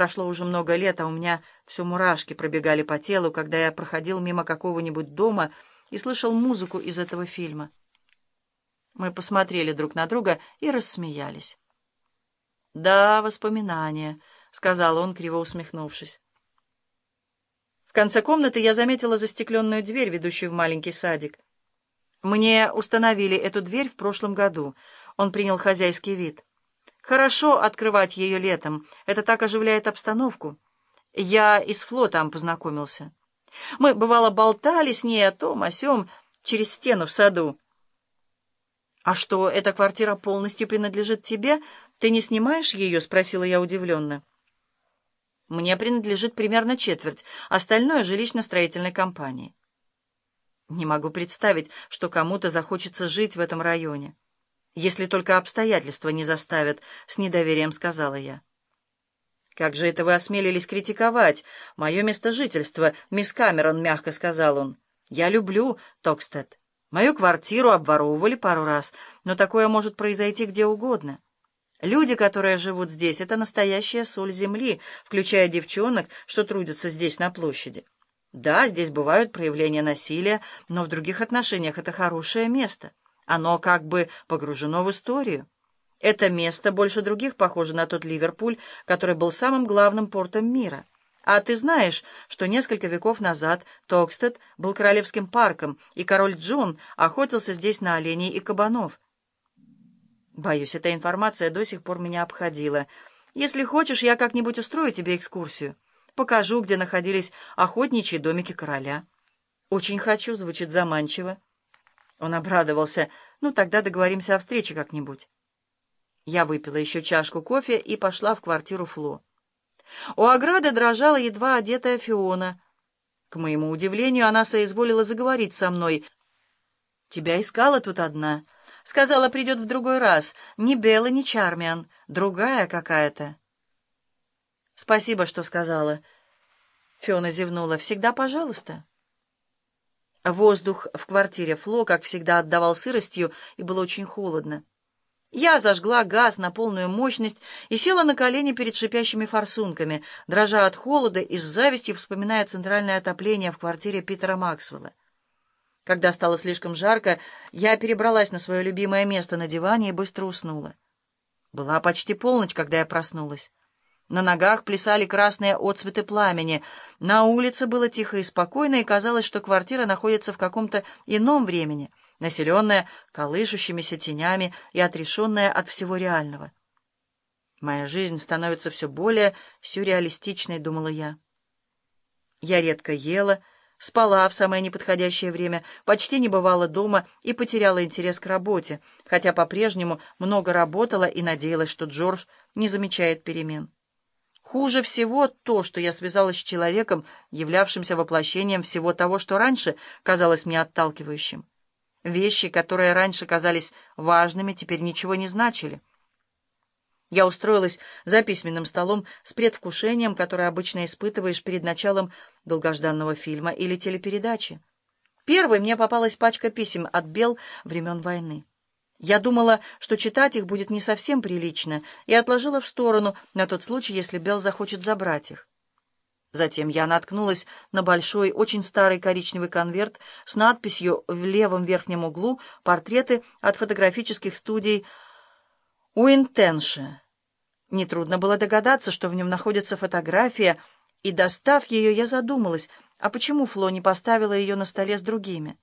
Прошло уже много лет, а у меня все мурашки пробегали по телу, когда я проходил мимо какого-нибудь дома и слышал музыку из этого фильма. Мы посмотрели друг на друга и рассмеялись. «Да, воспоминания», — сказал он, криво усмехнувшись. В конце комнаты я заметила застекленную дверь, ведущую в маленький садик. Мне установили эту дверь в прошлом году. Он принял хозяйский вид. Хорошо открывать ее летом. Это так оживляет обстановку. Я из Фло там познакомился. Мы, бывало, болтали с ней о том, о сём, через стену в саду. «А что, эта квартира полностью принадлежит тебе? Ты не снимаешь ее?» — спросила я удивленно. «Мне принадлежит примерно четверть, остальное — жилищно-строительной компании». Не могу представить, что кому-то захочется жить в этом районе. Если только обстоятельства не заставят, — с недоверием сказала я. «Как же это вы осмелились критиковать? Мое место жительства, мисс Камерон», — мягко сказал он. «Я люблю Токстед. Мою квартиру обворовывали пару раз, но такое может произойти где угодно. Люди, которые живут здесь, — это настоящая соль земли, включая девчонок, что трудятся здесь на площади. Да, здесь бывают проявления насилия, но в других отношениях это хорошее место». Оно как бы погружено в историю. Это место больше других похоже на тот Ливерпуль, который был самым главным портом мира. А ты знаешь, что несколько веков назад Токстед был королевским парком, и король Джон охотился здесь на оленей и кабанов. Боюсь, эта информация до сих пор меня обходила. Если хочешь, я как-нибудь устрою тебе экскурсию. Покажу, где находились охотничьи домики короля. Очень хочу, звучит заманчиво. Он обрадовался. «Ну, тогда договоримся о встрече как-нибудь». Я выпила еще чашку кофе и пошла в квартиру Фло. У ограды дрожала едва одетая Фиона. К моему удивлению, она соизволила заговорить со мной. «Тебя искала тут одна. Сказала, придет в другой раз. Ни Белла, ни Чармиан. Другая какая-то». «Спасибо, что сказала». Фиона зевнула. «Всегда пожалуйста». Воздух в квартире Фло, как всегда, отдавал сыростью, и было очень холодно. Я зажгла газ на полную мощность и села на колени перед шипящими форсунками, дрожа от холода и с завистью вспоминая центральное отопление в квартире Питера Максвелла. Когда стало слишком жарко, я перебралась на свое любимое место на диване и быстро уснула. Была почти полночь, когда я проснулась. На ногах плясали красные отцветы пламени. На улице было тихо и спокойно, и казалось, что квартира находится в каком-то ином времени, населенная колышущимися тенями и отрешенная от всего реального. «Моя жизнь становится все более сюрреалистичной», — думала я. Я редко ела, спала в самое неподходящее время, почти не бывала дома и потеряла интерес к работе, хотя по-прежнему много работала и надеялась, что Джордж не замечает перемен. Хуже всего то, что я связалась с человеком, являвшимся воплощением всего того, что раньше казалось мне отталкивающим. Вещи, которые раньше казались важными, теперь ничего не значили. Я устроилась за письменным столом с предвкушением, которое обычно испытываешь перед началом долгожданного фильма или телепередачи. Первой мне попалась пачка писем от Бел времен войны. Я думала, что читать их будет не совсем прилично, и отложила в сторону на тот случай, если Белл захочет забрать их. Затем я наткнулась на большой, очень старый коричневый конверт с надписью в левом верхнем углу «Портреты от фотографических студий Уинтенша». Нетрудно было догадаться, что в нем находится фотография, и, достав ее, я задумалась, а почему Фло не поставила ее на столе с другими?